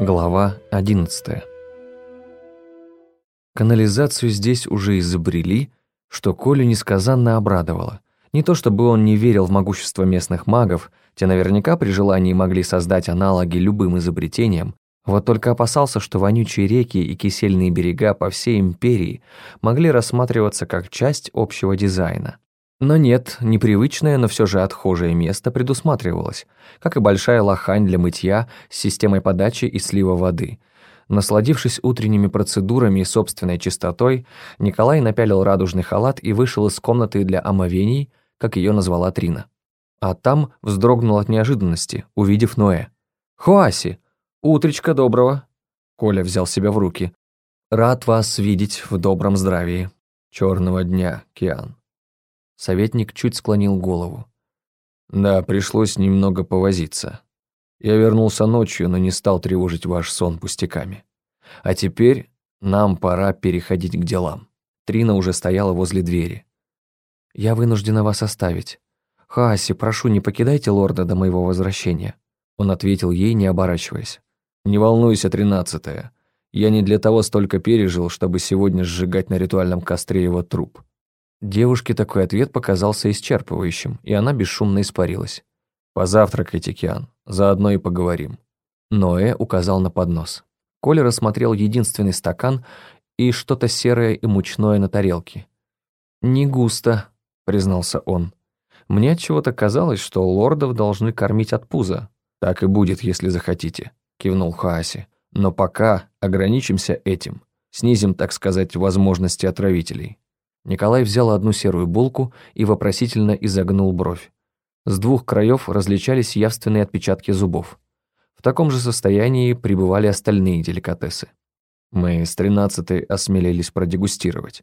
Глава 11 Канализацию здесь уже изобрели, что Колю несказанно обрадовало. Не то чтобы он не верил в могущество местных магов, те наверняка при желании могли создать аналоги любым изобретениям, вот только опасался, что вонючие реки и кисельные берега по всей империи могли рассматриваться как часть общего дизайна. Но нет, непривычное, но все же отхожее место предусматривалось, как и большая лохань для мытья с системой подачи и слива воды. Насладившись утренними процедурами и собственной чистотой, Николай напялил радужный халат и вышел из комнаты для омовений, как ее назвала Трина. А там вздрогнул от неожиданности, увидев Ноэ. «Хуаси! Утречка доброго!» Коля взял себя в руки. «Рад вас видеть в добром здравии. Черного дня, Киан». Советник чуть склонил голову. «Да, пришлось немного повозиться. Я вернулся ночью, но не стал тревожить ваш сон пустяками. А теперь нам пора переходить к делам». Трина уже стояла возле двери. «Я вынуждена вас оставить. Хааси, прошу, не покидайте лорда до моего возвращения». Он ответил ей, не оборачиваясь. «Не волнуйся, тринадцатая. Я не для того столько пережил, чтобы сегодня сжигать на ритуальном костре его труп. Девушке такой ответ показался исчерпывающим, и она бесшумно испарилась. «Позавтракайте, Киан, заодно и поговорим». Ноэ указал на поднос. Коля рассмотрел единственный стакан и что-то серое и мучное на тарелке. «Не густо», — признался он. «Мне от чего-то казалось, что лордов должны кормить от пуза». «Так и будет, если захотите», — кивнул Хааси. «Но пока ограничимся этим. Снизим, так сказать, возможности отравителей». Николай взял одну серую булку и вопросительно изогнул бровь. С двух краев различались явственные отпечатки зубов. В таком же состоянии пребывали остальные деликатесы. Мы с тринадцатой осмелились продегустировать.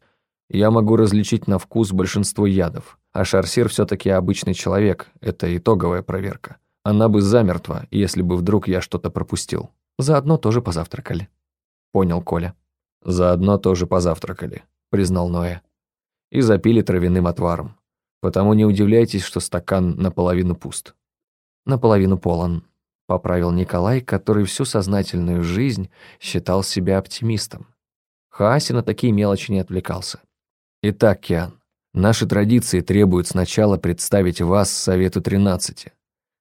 Я могу различить на вкус большинство ядов, а Шарсир все-таки обычный человек, это итоговая проверка. Она бы замертва, если бы вдруг я что-то пропустил. Заодно тоже позавтракали. Понял Коля. Заодно тоже позавтракали, признал Ноэ и запили травяным отваром. Потому не удивляйтесь, что стакан наполовину пуст. Наполовину полон, поправил Николай, который всю сознательную жизнь считал себя оптимистом. Хааси на такие мелочи не отвлекался. Итак, Киан, наши традиции требуют сначала представить вас Совету Тринадцати,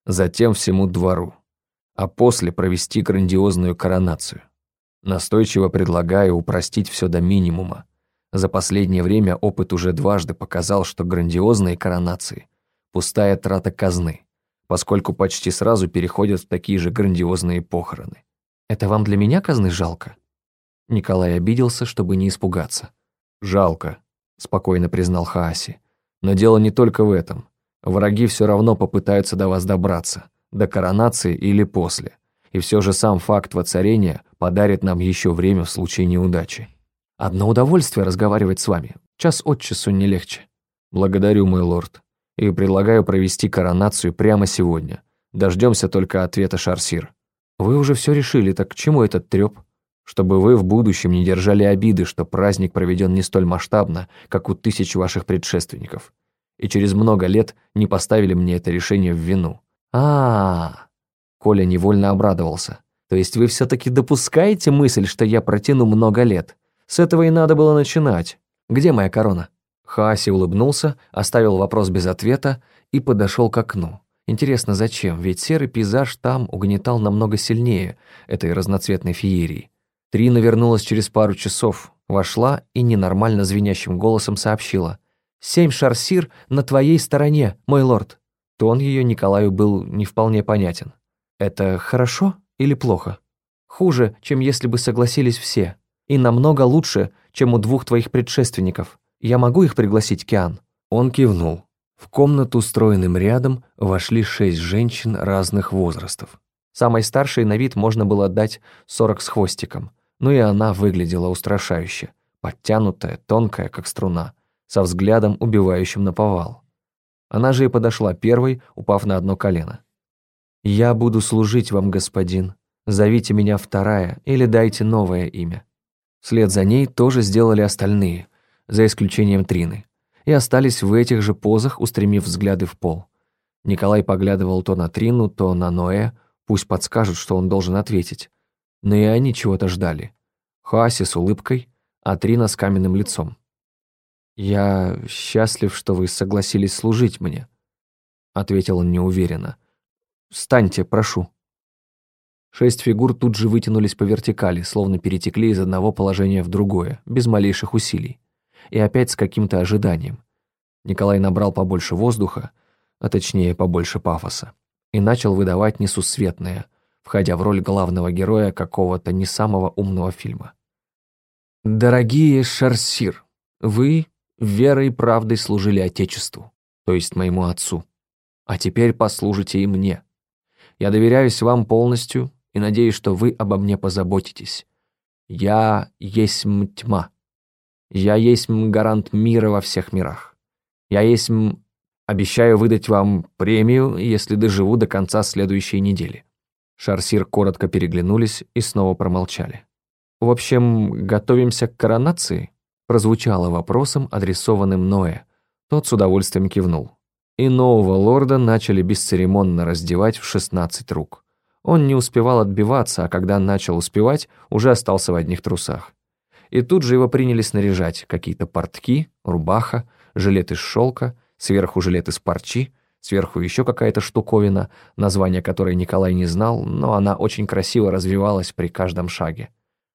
затем всему двору, а после провести грандиозную коронацию. Настойчиво предлагаю упростить все до минимума, за последнее время опыт уже дважды показал, что грандиозные коронации – пустая трата казны, поскольку почти сразу переходят в такие же грандиозные похороны. «Это вам для меня казны жалко?» Николай обиделся, чтобы не испугаться. «Жалко», – спокойно признал Хааси. «Но дело не только в этом. Враги все равно попытаются до вас добраться, до коронации или после. И все же сам факт воцарения подарит нам еще время в случае неудачи». Одно удовольствие разговаривать с вами. Час от часу не легче. Благодарю, мой лорд. И предлагаю провести коронацию прямо сегодня. Дождемся только ответа Шарсир. Вы уже все решили, так к чему этот треп? Чтобы вы в будущем не держали обиды, что праздник проведен не столь масштабно, как у тысяч ваших предшественников. И через много лет не поставили мне это решение в вину. а, -а, -а. Коля невольно обрадовался. То есть вы все-таки допускаете мысль, что я протяну много лет? С этого и надо было начинать. Где моя корона?» Хааси улыбнулся, оставил вопрос без ответа и подошел к окну. Интересно, зачем? Ведь серый пейзаж там угнетал намного сильнее этой разноцветной феерии. Трина вернулась через пару часов, вошла и ненормально звенящим голосом сообщила. «Семь шарсир на твоей стороне, мой лорд». Тон ее Николаю был не вполне понятен. «Это хорошо или плохо?» «Хуже, чем если бы согласились все», и намного лучше, чем у двух твоих предшественников. Я могу их пригласить, Киан?» Он кивнул. В комнату, устроенным рядом, вошли шесть женщин разных возрастов. Самой старшей на вид можно было дать сорок с хвостиком, но и она выглядела устрашающе, подтянутая, тонкая, как струна, со взглядом, убивающим на повал. Она же и подошла первой, упав на одно колено. «Я буду служить вам, господин. Зовите меня вторая или дайте новое имя». Вслед за ней тоже сделали остальные, за исключением Трины, и остались в этих же позах, устремив взгляды в пол. Николай поглядывал то на Трину, то на Ноэ, пусть подскажут, что он должен ответить. но и они чего-то ждали. Хуаси с улыбкой, а Трина с каменным лицом. «Я счастлив, что вы согласились служить мне», — ответил он неуверенно. «Встаньте, прошу». Шесть фигур тут же вытянулись по вертикали, словно перетекли из одного положения в другое, без малейших усилий. И опять с каким-то ожиданием. Николай набрал побольше воздуха, а точнее побольше пафоса, и начал выдавать несусветное, входя в роль главного героя какого-то не самого умного фильма. «Дорогие Шарсир, вы верой и правдой служили Отечеству, то есть моему отцу. А теперь послужите и мне. Я доверяюсь вам полностью и надеюсь, что вы обо мне позаботитесь. Я есть тьма. Я есть гарант мира во всех мирах. Я есть Обещаю выдать вам премию, если доживу до конца следующей недели». Шарсир коротко переглянулись и снова промолчали. «В общем, готовимся к коронации?» прозвучало вопросом, адресованным Ноэ. Тот с удовольствием кивнул. И нового лорда начали бесцеремонно раздевать в 16 рук. Он не успевал отбиваться, а когда начал успевать, уже остался в одних трусах. И тут же его приняли снаряжать какие-то портки, рубаха, жилет из шелка, сверху жилет из парчи, сверху еще какая-то штуковина, название которой Николай не знал, но она очень красиво развивалась при каждом шаге.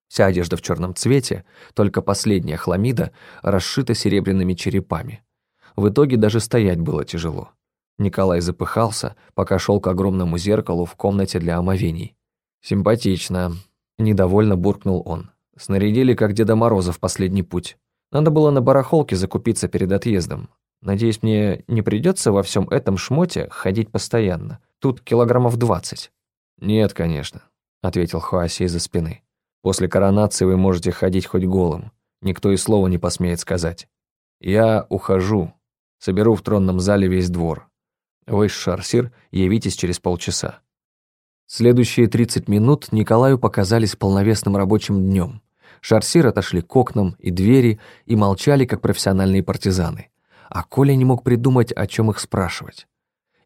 Вся одежда в черном цвете, только последняя хламида расшита серебряными черепами. В итоге даже стоять было тяжело. Николай запыхался, пока шел к огромному зеркалу в комнате для омовений. «Симпатично», — недовольно буркнул он. «Снарядили, как Деда Мороза в последний путь. Надо было на барахолке закупиться перед отъездом. Надеюсь, мне не придется во всем этом шмоте ходить постоянно. Тут килограммов двадцать». «Нет, конечно», — ответил Хуаси из-за спины. «После коронации вы можете ходить хоть голым. Никто и слова не посмеет сказать. Я ухожу. Соберу в тронном зале весь двор. Вы, Шарсир, явитесь через полчаса». Следующие 30 минут Николаю показались полновесным рабочим днем. Шарсир отошли к окнам и двери и молчали, как профессиональные партизаны а Коля не мог придумать, о чем их спрашивать.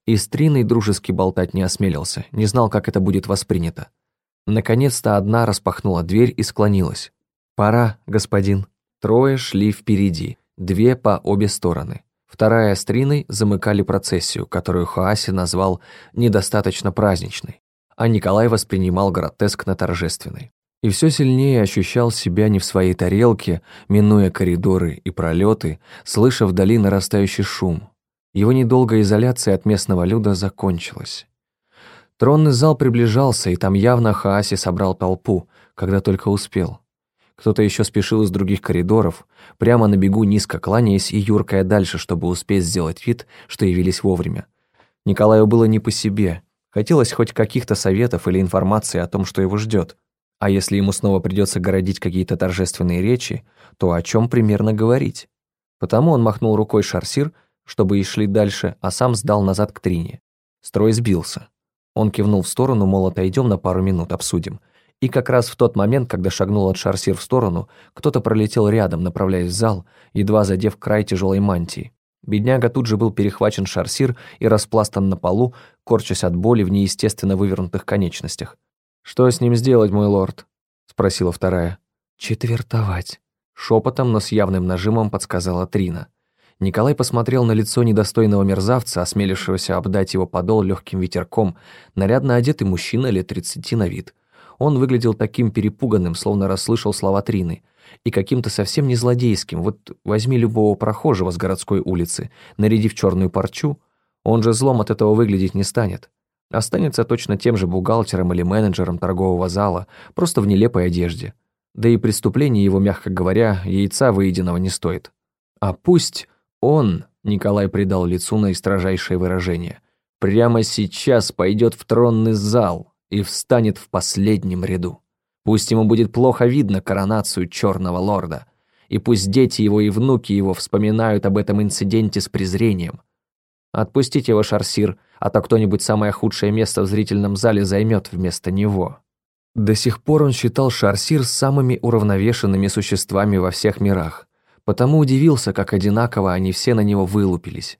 И дружески болтать не осмелился, не знал, как это будет воспринято. Наконец-то одна распахнула дверь и склонилась. «Пора, господин». Трое шли впереди, две по обе стороны. Вторая с Триной замыкали процессию, которую Хааси назвал недостаточно праздничной, а Николай воспринимал гротескно торжественной и все сильнее ощущал себя не в своей тарелке, минуя коридоры и пролеты, слыша вдали нарастающий шум. Его недолгая изоляция от местного люда закончилась. Тронный зал приближался, и там явно Хааси собрал толпу, когда только успел. Кто-то еще спешил из других коридоров, прямо на бегу низко кланяясь и юркая дальше, чтобы успеть сделать вид, что явились вовремя. Николаю было не по себе. Хотелось хоть каких-то советов или информации о том, что его ждет. А если ему снова придется городить какие-то торжественные речи, то о чем примерно говорить? Потому он махнул рукой шарсир, чтобы и шли дальше, а сам сдал назад к Трине. Строй сбился. Он кивнул в сторону, мол, отойдем на пару минут, обсудим. И как раз в тот момент, когда шагнул от шарсир в сторону, кто-то пролетел рядом, направляясь в зал, едва задев край тяжелой мантии. Бедняга тут же был перехвачен шарсир и распластан на полу, корчась от боли в неестественно вывернутых конечностях. «Что с ним сделать, мой лорд?» — спросила вторая. «Четвертовать», — шепотом, но с явным нажимом подсказала Трина. Николай посмотрел на лицо недостойного мерзавца, осмелившегося обдать его подол легким ветерком, нарядно одетый мужчина лет тридцати на вид. Он выглядел таким перепуганным, словно расслышал слова Трины, и каким-то совсем не злодейским. Вот возьми любого прохожего с городской улицы, наряди в черную парчу, он же злом от этого выглядеть не станет. Останется точно тем же бухгалтером или менеджером торгового зала, просто в нелепой одежде. Да и преступление его, мягко говоря, яйца выеденного не стоит. А пусть он, Николай придал лицу наистрожайшее выражение, прямо сейчас пойдет в тронный зал и встанет в последнем ряду. Пусть ему будет плохо видно коронацию черного лорда, и пусть дети его и внуки его вспоминают об этом инциденте с презрением. Отпустите его, Шарсир, а то кто-нибудь самое худшее место в зрительном зале займет вместо него. До сих пор он считал Шарсир самыми уравновешенными существами во всех мирах, потому удивился, как одинаково они все на него вылупились.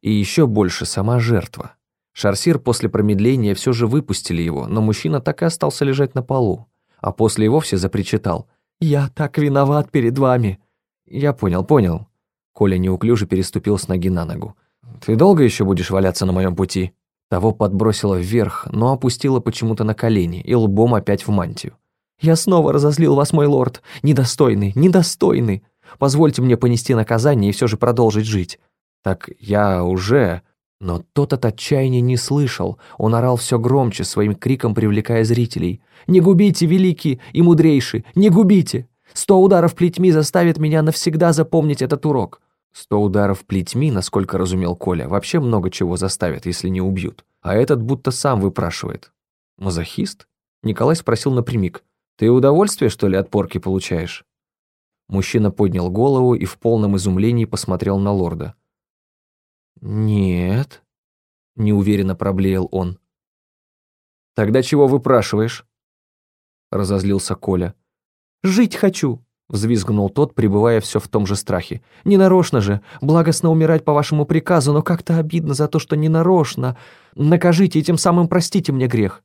И еще больше сама жертва. Шарсир после промедления все же выпустили его, но мужчина так и остался лежать на полу. а после и вовсе запричитал. «Я так виноват перед вами!» «Я понял, понял». Коля неуклюже переступил с ноги на ногу. «Ты долго еще будешь валяться на моем пути?» Того подбросило вверх, но опустило почему-то на колени и лбом опять в мантию. «Я снова разозлил вас, мой лорд! Недостойный, недостойный! Позвольте мне понести наказание и все же продолжить жить!» «Так я уже...» Но тот от отчаяния не слышал, он орал все громче, своим криком привлекая зрителей. «Не губите, великий и мудрейший! Не губите! Сто ударов плетьми заставит меня навсегда запомнить этот урок!» Сто ударов плетьми, насколько разумел Коля, вообще много чего заставят, если не убьют. А этот будто сам выпрашивает. «Мазохист?» Николай спросил напрямик. «Ты удовольствие, что ли, от порки получаешь?» Мужчина поднял голову и в полном изумлении посмотрел на лорда. «Нет», — неуверенно проблеял он. «Тогда чего выпрашиваешь?» — разозлился Коля. «Жить хочу», — взвизгнул тот, пребывая все в том же страхе. «Ненарочно же, благостно умирать по вашему приказу, но как-то обидно за то, что ненарочно. Накажите и тем самым простите мне грех».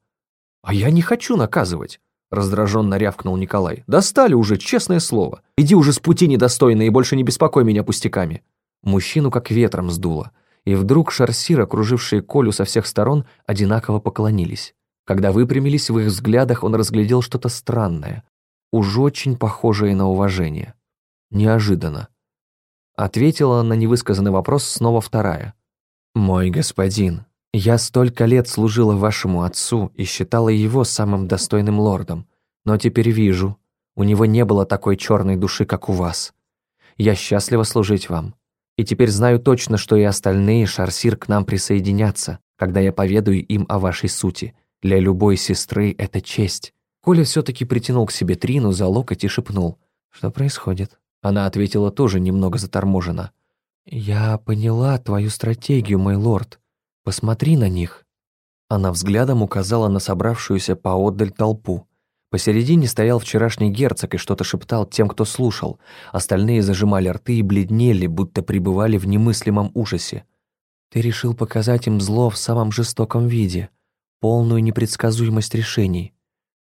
«А я не хочу наказывать», — раздраженно рявкнул Николай. «Достали уже, честное слово. Иди уже с пути недостойный и больше не беспокой меня пустяками». Мужчину как ветром сдуло и вдруг шарсир, окружившие Колю со всех сторон, одинаково поклонились. Когда выпрямились в их взглядах, он разглядел что-то странное, уж очень похожее на уважение. Неожиданно. Ответила на невысказанный вопрос снова вторая. «Мой господин, я столько лет служила вашему отцу и считала его самым достойным лордом, но теперь вижу, у него не было такой черной души, как у вас. Я счастлива служить вам. И теперь знаю точно, что и остальные шарсир к нам присоединятся, когда я поведаю им о вашей сути. Для любой сестры это честь». Коля все-таки притянул к себе Трину за локоть и шепнул. «Что происходит?» Она ответила тоже немного заторможенно. «Я поняла твою стратегию, мой лорд. Посмотри на них». Она взглядом указала на собравшуюся поодаль толпу. Посередине стоял вчерашний герцог и что-то шептал тем, кто слушал. Остальные зажимали рты и бледнели, будто пребывали в немыслимом ужасе. «Ты решил показать им зло в самом жестоком виде, полную непредсказуемость решений.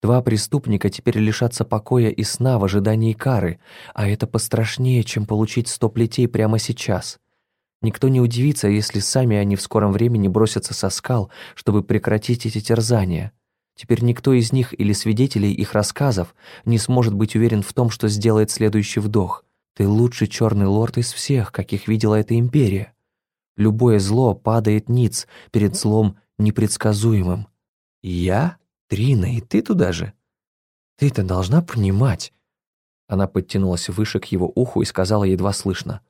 Два преступника теперь лишатся покоя и сна в ожидании кары, а это пострашнее, чем получить сто плетей прямо сейчас. Никто не удивится, если сами они в скором времени бросятся со скал, чтобы прекратить эти терзания». Теперь никто из них или свидетелей их рассказов не сможет быть уверен в том, что сделает следующий вдох. Ты лучший черный лорд из всех, каких видела эта империя. Любое зло падает ниц перед злом непредсказуемым. Я? Трина, и ты туда же? Ты-то должна понимать. Она подтянулась выше к его уху и сказала едва слышно.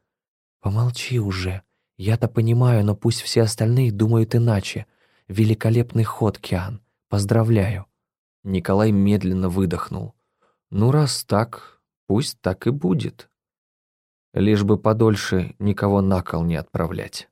«Помолчи уже. Я-то понимаю, но пусть все остальные думают иначе. Великолепный ход, Киан. Поздравляю». Николай медленно выдохнул. «Ну, раз так, пусть так и будет. Лишь бы подольше никого на кол не отправлять».